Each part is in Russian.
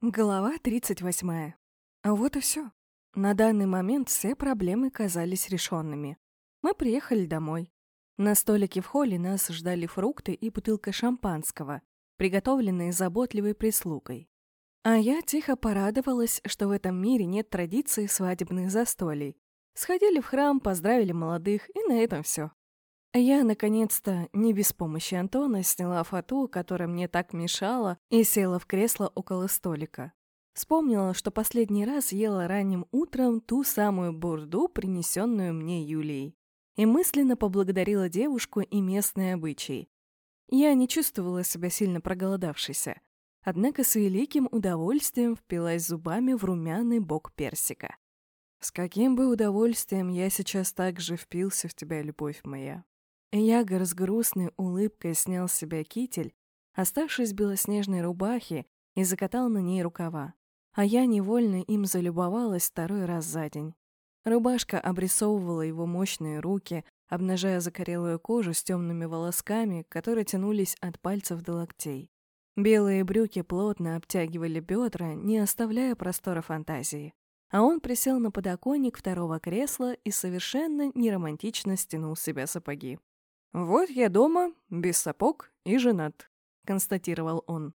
Глава 38. А вот и все. На данный момент все проблемы казались решенными. Мы приехали домой. На столике в холле нас ждали фрукты и бутылка шампанского, приготовленные заботливой прислугой. А я тихо порадовалась, что в этом мире нет традиции свадебных застолий. Сходили в храм, поздравили молодых, и на этом все. Я, наконец-то, не без помощи Антона, сняла фату, которая мне так мешала, и села в кресло около столика. Вспомнила, что последний раз ела ранним утром ту самую бурду, принесенную мне Юлией. И мысленно поблагодарила девушку и местные обычаи. Я не чувствовала себя сильно проголодавшейся, однако с великим удовольствием впилась зубами в румяный бок персика. С каким бы удовольствием я сейчас так же впился в тебя, любовь моя. Ягор с грустной улыбкой снял с себя китель, оставшись в белоснежной рубахе, и закатал на ней рукава. А я невольно им залюбовалась второй раз за день. Рубашка обрисовывала его мощные руки, обнажая закорелую кожу с темными волосками, которые тянулись от пальцев до локтей. Белые брюки плотно обтягивали бедра, не оставляя простора фантазии. А он присел на подоконник второго кресла и совершенно неромантично стянул с себя сапоги. «Вот я дома, без сапог и женат», — констатировал он.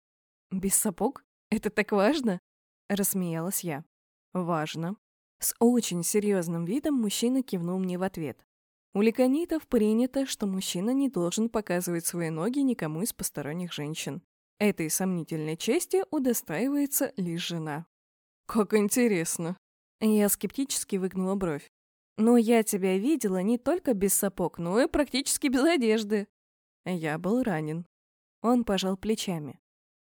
«Без сапог? Это так важно?» — рассмеялась я. «Важно». С очень серьезным видом мужчина кивнул мне в ответ. У ликонитов принято, что мужчина не должен показывать свои ноги никому из посторонних женщин. Этой сомнительной чести удостаивается лишь жена. «Как интересно!» Я скептически выгнула бровь. Но я тебя видела не только без сапог, но и практически без одежды. Я был ранен. Он пожал плечами.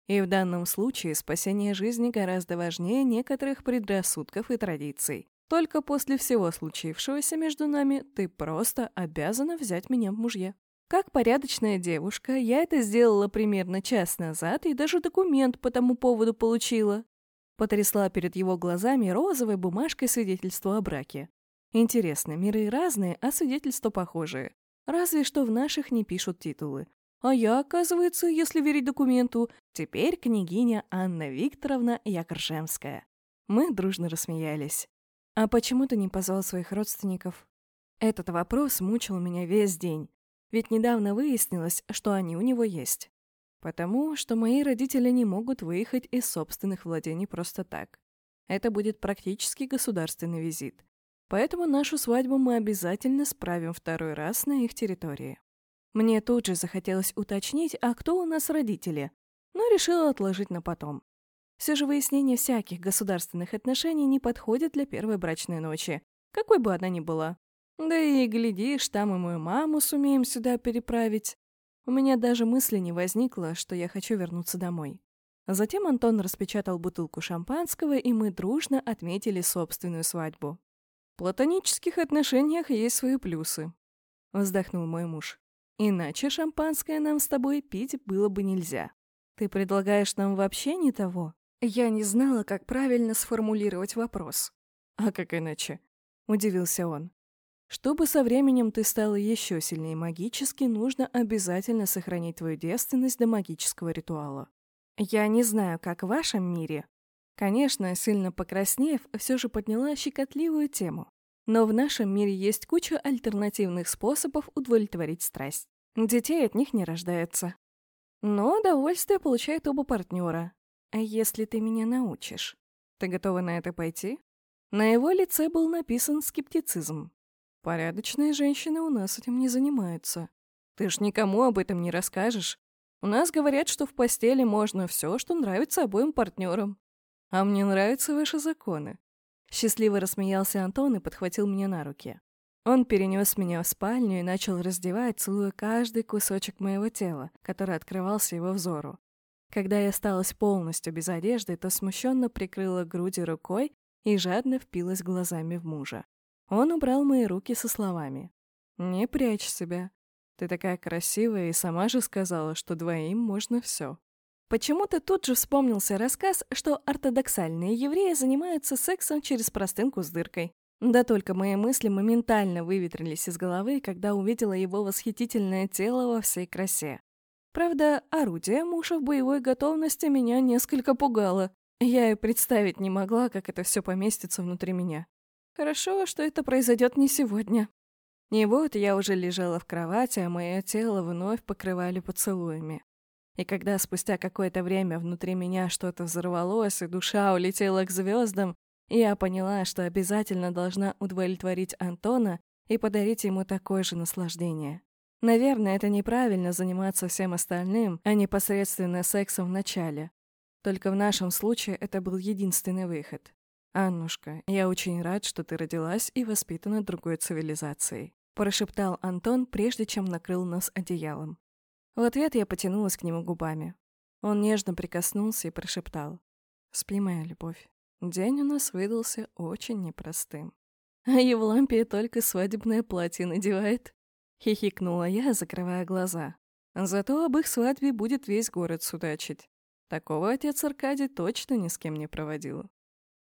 И в данном случае спасение жизни гораздо важнее некоторых предрассудков и традиций. Только после всего случившегося между нами ты просто обязана взять меня в мужья. Как порядочная девушка, я это сделала примерно час назад и даже документ по тому поводу получила. Потрясла перед его глазами розовой бумажкой свидетельства о браке. Интересно, миры разные, а свидетельства похожие. Разве что в наших не пишут титулы. А я, оказывается, если верить документу, теперь княгиня Анна Викторовна Якоршемская. Мы дружно рассмеялись. «А почему ты не позвал своих родственников?» Этот вопрос мучил меня весь день, ведь недавно выяснилось, что они у него есть. Потому что мои родители не могут выехать из собственных владений просто так. Это будет практически государственный визит. Поэтому нашу свадьбу мы обязательно справим второй раз на их территории. Мне тут же захотелось уточнить, а кто у нас родители, но решила отложить на потом. Все же выяснение всяких государственных отношений не подходит для первой брачной ночи, какой бы она ни была. Да и, глядишь, там и мою маму сумеем сюда переправить. У меня даже мысли не возникло, что я хочу вернуться домой. Затем Антон распечатал бутылку шампанского, и мы дружно отметили собственную свадьбу. Платонических отношениях есть свои плюсы», — вздохнул мой муж. «Иначе шампанское нам с тобой пить было бы нельзя. Ты предлагаешь нам вообще не того?» Я не знала, как правильно сформулировать вопрос. «А как иначе?» — удивился он. «Чтобы со временем ты стала еще сильнее магически, нужно обязательно сохранить твою девственность до магического ритуала. Я не знаю, как в вашем мире, Конечно, сильно покраснев, все же подняла щекотливую тему. Но в нашем мире есть куча альтернативных способов удовлетворить страсть. Детей от них не рождается. Но удовольствие получают оба партнера. А если ты меня научишь? Ты готова на это пойти? На его лице был написан скептицизм. Порядочные женщины у нас этим не занимаются. Ты ж никому об этом не расскажешь. У нас говорят, что в постели можно все, что нравится обоим партнерам. «А мне нравятся ваши законы». Счастливо рассмеялся Антон и подхватил меня на руки. Он перенес меня в спальню и начал раздевать, целуя каждый кусочек моего тела, который открывался его взору. Когда я осталась полностью без одежды, то смущенно прикрыла груди рукой и жадно впилась глазами в мужа. Он убрал мои руки со словами. «Не прячь себя. Ты такая красивая и сама же сказала, что двоим можно все». Почему-то тут же вспомнился рассказ, что ортодоксальные евреи занимаются сексом через простынку с дыркой. Да только мои мысли моментально выветрились из головы, когда увидела его восхитительное тело во всей красе. Правда, орудие мужа в боевой готовности меня несколько пугало. Я и представить не могла, как это все поместится внутри меня. Хорошо, что это произойдет не сегодня. И вот я уже лежала в кровати, а мое тело вновь покрывали поцелуями. И когда спустя какое-то время внутри меня что-то взорвалось, и душа улетела к звездам, я поняла, что обязательно должна удовлетворить Антона и подарить ему такое же наслаждение. Наверное, это неправильно заниматься всем остальным, а непосредственно сексом в начале. Только в нашем случае это был единственный выход. «Аннушка, я очень рад, что ты родилась и воспитана другой цивилизацией», прошептал Антон, прежде чем накрыл нас одеялом. В ответ я потянулась к нему губами. Он нежно прикоснулся и прошептал. «Спи, моя любовь. День у нас выдался очень непростым. А Евлампия только свадебное платье надевает. Хихикнула я, закрывая глаза. Зато об их свадьбе будет весь город судачить. Такого отец Аркадий точно ни с кем не проводил.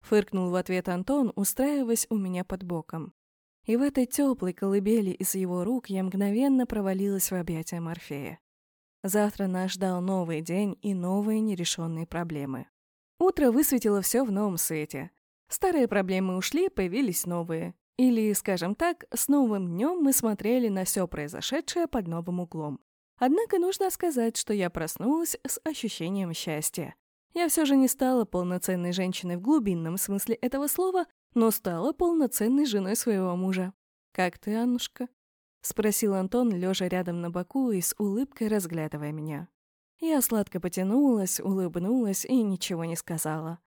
Фыркнул в ответ Антон, устраиваясь у меня под боком. И в этой теплой колыбели из его рук я мгновенно провалилась в объятия Морфея. Завтра нас ждал новый день и новые нерешенные проблемы. Утро высветило все в новом свете. Старые проблемы ушли, появились новые. Или, скажем так, с новым днем мы смотрели на все произошедшее под новым углом. Однако нужно сказать, что я проснулась с ощущением счастья. Я все же не стала полноценной женщиной в глубинном смысле этого слова, но стала полноценной женой своего мужа. «Как ты, Аннушка?» — спросил Антон, лежа рядом на боку и с улыбкой разглядывая меня. Я сладко потянулась, улыбнулась и ничего не сказала.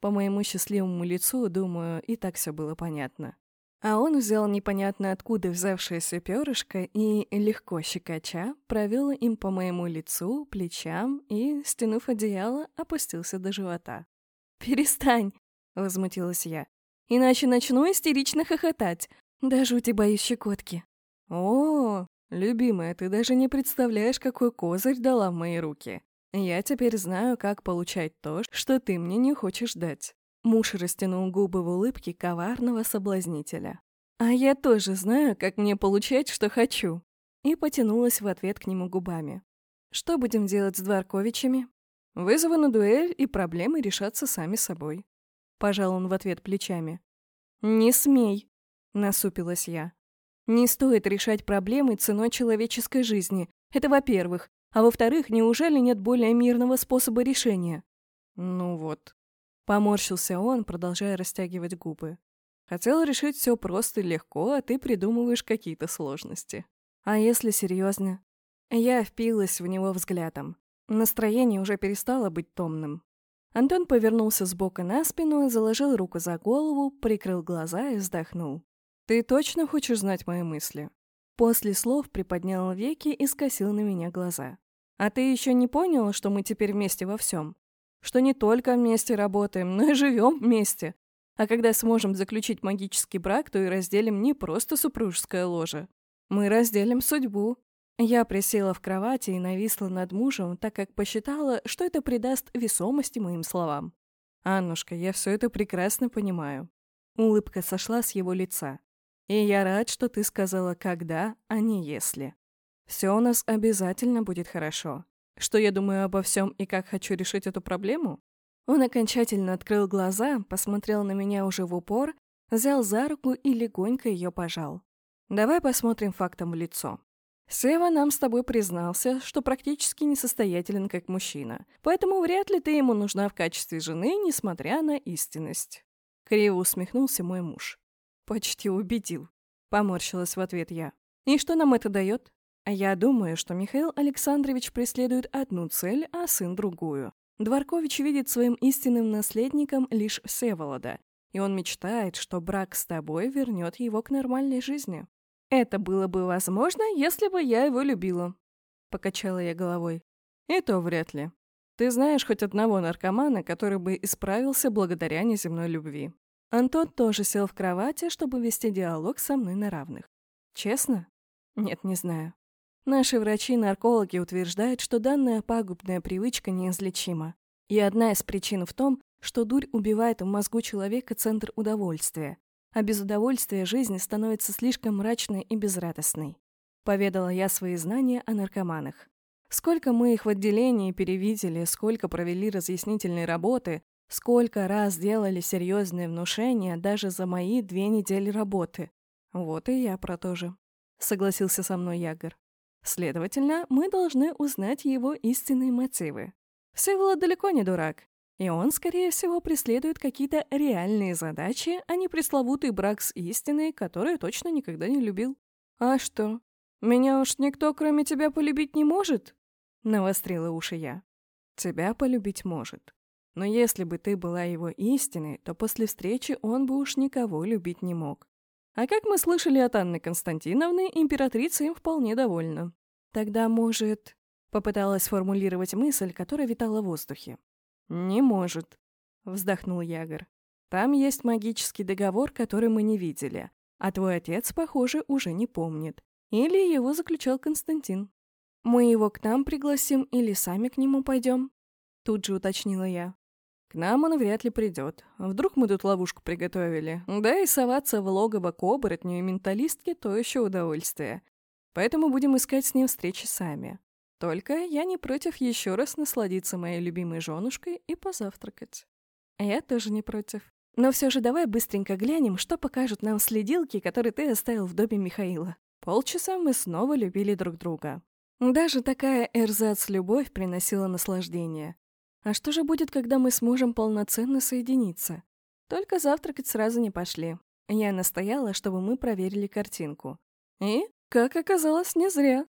По моему счастливому лицу, думаю, и так все было понятно. А он взял непонятно откуда взявшееся перышко и, легко щекоча, провел им по моему лицу, плечам и, стянув одеяло, опустился до живота. «Перестань!» — возмутилась я. «Иначе начну истерично хохотать. Даже у тебя есть щекотки». «О, любимая, ты даже не представляешь, какой козырь дала в мои руки. Я теперь знаю, как получать то, что ты мне не хочешь дать». Муж растянул губы в улыбке коварного соблазнителя. «А я тоже знаю, как мне получать, что хочу». И потянулась в ответ к нему губами. «Что будем делать с Дворковичами?» «Вызову на дуэль, и проблемы решатся сами собой». Пожал он в ответ плечами. «Не смей!» — насупилась я. «Не стоит решать проблемы ценой человеческой жизни. Это во-первых. А во-вторых, неужели нет более мирного способа решения?» «Ну вот», Поморщился он, продолжая растягивать губы. Хотел решить все просто и легко, а ты придумываешь какие-то сложности. А если серьезно? Я впилась в него взглядом. Настроение уже перестало быть томным. Антон повернулся с бока на спину, заложил руку за голову, прикрыл глаза и вздохнул. «Ты точно хочешь знать мои мысли?» После слов приподнял веки и скосил на меня глаза. «А ты еще не понял, что мы теперь вместе во всем? что не только вместе работаем, но и живем вместе. А когда сможем заключить магический брак, то и разделим не просто супружеское ложе. Мы разделим судьбу. Я присела в кровати и нависла над мужем, так как посчитала, что это придаст весомости моим словам. «Аннушка, я все это прекрасно понимаю». Улыбка сошла с его лица. «И я рад, что ты сказала «когда», а не «если». Все у нас обязательно будет хорошо. Что я думаю обо всем и как хочу решить эту проблему? Он окончательно открыл глаза, посмотрел на меня уже в упор, взял за руку и легонько ее пожал. Давай посмотрим фактом в лицо. Сева нам с тобой признался, что практически несостоятелен как мужчина, поэтому вряд ли ты ему нужна в качестве жены, несмотря на истинность. Криво усмехнулся мой муж. Почти убедил. Поморщилась в ответ я. И что нам это дает? Я думаю, что Михаил Александрович преследует одну цель, а сын другую. Дворкович видит своим истинным наследником лишь Всеволода, и он мечтает, что брак с тобой вернет его к нормальной жизни. Это было бы возможно, если бы я его любила. Покачала я головой. И то вряд ли. Ты знаешь хоть одного наркомана, который бы исправился благодаря неземной любви. Антон тоже сел в кровати, чтобы вести диалог со мной на равных. Честно? Нет, не знаю. Наши врачи-наркологи утверждают, что данная пагубная привычка неизлечима. И одна из причин в том, что дурь убивает в мозгу человека центр удовольствия, а без удовольствия жизнь становится слишком мрачной и безрадостной. Поведала я свои знания о наркоманах. Сколько мы их в отделении перевидели, сколько провели разъяснительной работы, Сколько раз делали серьезные внушения даже за мои две недели работы. Вот и я про то же. Согласился со мной Ягор. Следовательно, мы должны узнать его истинные мотивы. Всеволод далеко не дурак, и он, скорее всего, преследует какие-то реальные задачи, а не пресловутый брак с истиной, которую точно никогда не любил. «А что, меня уж никто, кроме тебя, полюбить не может?» — навострила уши я. «Тебя полюбить может. Но если бы ты была его истиной, то после встречи он бы уж никого любить не мог. А как мы слышали от Анны Константиновны, императрица им вполне довольна. Тогда, может... Попыталась сформулировать мысль, которая витала в воздухе. «Не может», — вздохнул Ягор. «Там есть магический договор, который мы не видели, а твой отец, похоже, уже не помнит. Или его заключал Константин. Мы его к нам пригласим или сами к нему пойдем?» Тут же уточнила я. Нам он вряд ли придет. Вдруг мы тут ловушку приготовили. Да и соваться в логово к оборотню и менталистке — то еще удовольствие. Поэтому будем искать с ним встречи сами. Только я не против еще раз насладиться моей любимой женушкой и позавтракать. Я тоже не против. Но все же давай быстренько глянем, что покажут нам следилки, которые ты оставил в доме Михаила. Полчаса мы снова любили друг друга. Даже такая эрзац-любовь приносила наслаждение. А что же будет, когда мы сможем полноценно соединиться? Только завтракать сразу не пошли. Я настояла, чтобы мы проверили картинку. И, как оказалось, не зря.